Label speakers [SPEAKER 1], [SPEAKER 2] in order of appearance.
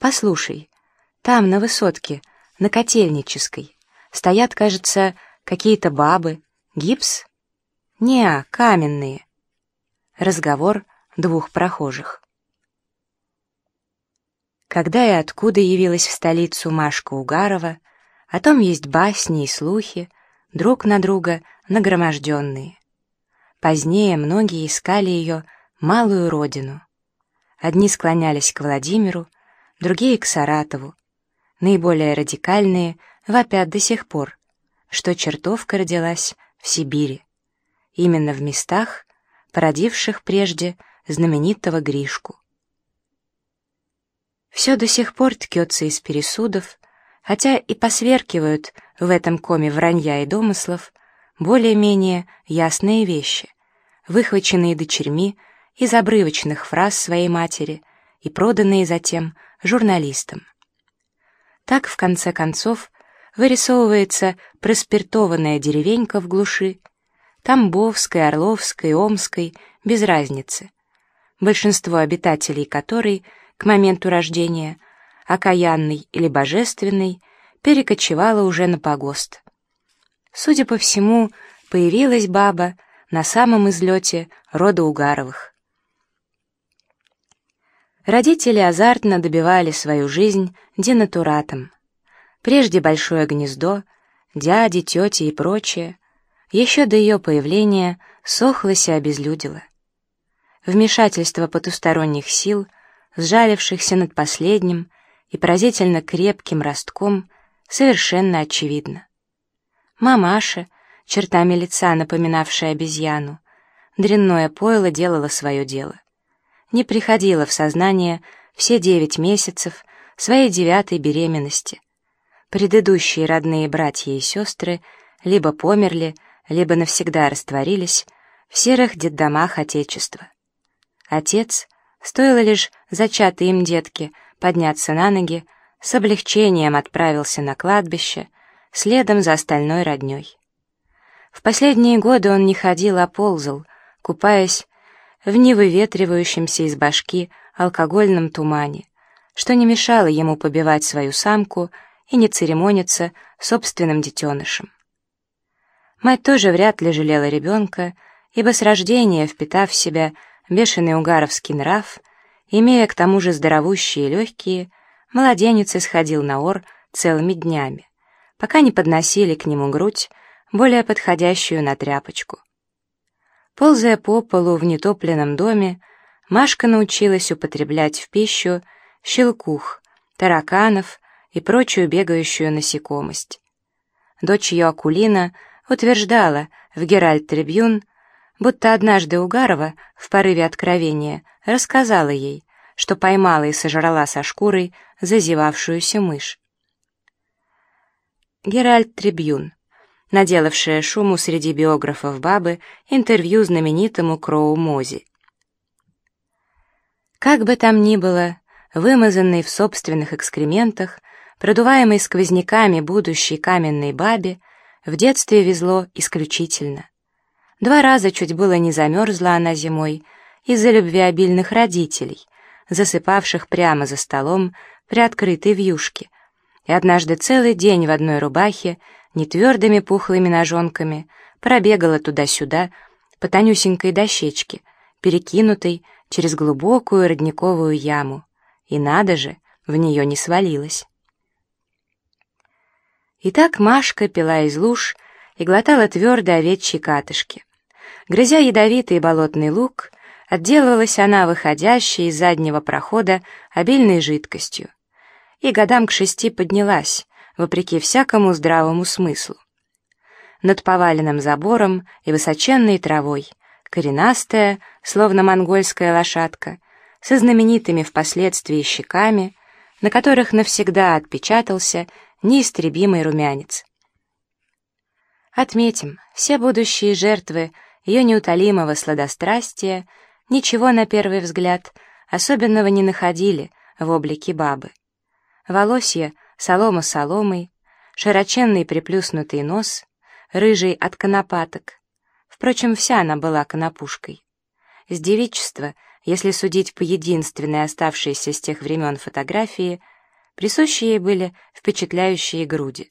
[SPEAKER 1] «Послушай, там, на высотке, на Котельнической, стоят, кажется, какие-то бабы. Гипс? Не, каменные». Разговор двух прохожих. Когда и откуда явилась в столицу Машка Угарова, о том есть басни и слухи, друг на друга нагроможденные. Позднее многие искали ее малую родину. Одни склонялись к Владимиру, другие — к Саратову. Наиболее радикальные вопят до сих пор, что чертовка родилась в Сибири, именно в местах, породивших прежде знаменитого Гришку. Все до сих пор ткется из пересудов, хотя и посверкивают в этом коме вранья и домыслов более-менее ясные вещи, выхваченные дочерьми из обрывочных фраз своей матери и проданные затем журналистам. Так, в конце концов, вырисовывается проспиртованная деревенька в глуши, Тамбовской, Орловской, Омской, без разницы, большинство обитателей которой к моменту рождения, окаянный или божественный, перекочевало уже на погост. Судя по всему, появилась баба на самом излете рода Угаровых. Родители азартно добивали свою жизнь денатуратом. Прежде большое гнездо, дяди, тети и прочее, еще до ее появления сохлось и обезлюдило. Вмешательство потусторонних сил, сжалившихся над последним и поразительно крепким ростком, совершенно очевидно. Мамаша, чертами лица напоминавшая обезьяну, дрянное пойло делало свое дело. Не приходило в сознание все девять месяцев своей девятой беременности. Предыдущие родные братья и сестры либо померли, либо навсегда растворились в серых детдомах Отечества. Отец, стоило лишь зачатой им детке подняться на ноги, с облегчением отправился на кладбище, следом за остальной родней. В последние годы он не ходил, а ползал, купаясь в невыветривающемся из башки алкогольном тумане, что не мешало ему побивать свою самку и не церемониться собственным детенышем. Мать тоже вряд ли жалела ребенка, ибо с рождения, впитав в себя бешеный угаровский нрав, имея к тому же здоровущие и легкие, младенец исходил на ор целыми днями, пока не подносили к нему грудь, более подходящую на тряпочку. Ползая по полу в нетопленном доме, Машка научилась употреблять в пищу щелкух, тараканов и прочую бегающую насекомость. Дочь ее Акулина — утверждала в Геральт Трибюн, будто однажды Угарова в порыве откровения рассказала ей, что поймала и сожрала со шкурой зазевавшуюся мышь. Геральт Трибюн, наделавшая шуму среди биографов бабы интервью знаменитому Кроу Мози. Как бы там ни было, вымазанный в собственных экскрементах, продуваемый сквозняками будущей каменной бабе, в детстве везло исключительно. Два раза чуть было не замерзла она зимой из-за любвеобильных родителей, засыпавших прямо за столом при открытой вьюшке, и однажды целый день в одной рубахе, нетвердыми пухлыми ножонками, пробегала туда-сюда по тонюсенькой дощечке, перекинутой через глубокую родниковую яму, и надо же, в нее не свалилась. И так Машка пила из луж и глотала твердые овечьи катышки. Грызя ядовитый болотный лук, отделывалась она выходящей из заднего прохода обильной жидкостью. И годам к шести поднялась, вопреки всякому здравому смыслу. Над поваленным забором и высоченной травой, коренастая, словно монгольская лошадка, со знаменитыми впоследствии щеками, на которых навсегда отпечатался неистребимый румянец. Отметим, все будущие жертвы ее неутолимого сладострастия ничего на первый взгляд особенного не находили в облике бабы. Волосье солома соломой, широченный приплюснутый нос, рыжий от конопаток. Впрочем, вся она была конопушкой. С девичества Если судить по единственной оставшейся с тех времен фотографии, присущие ей были впечатляющие груди.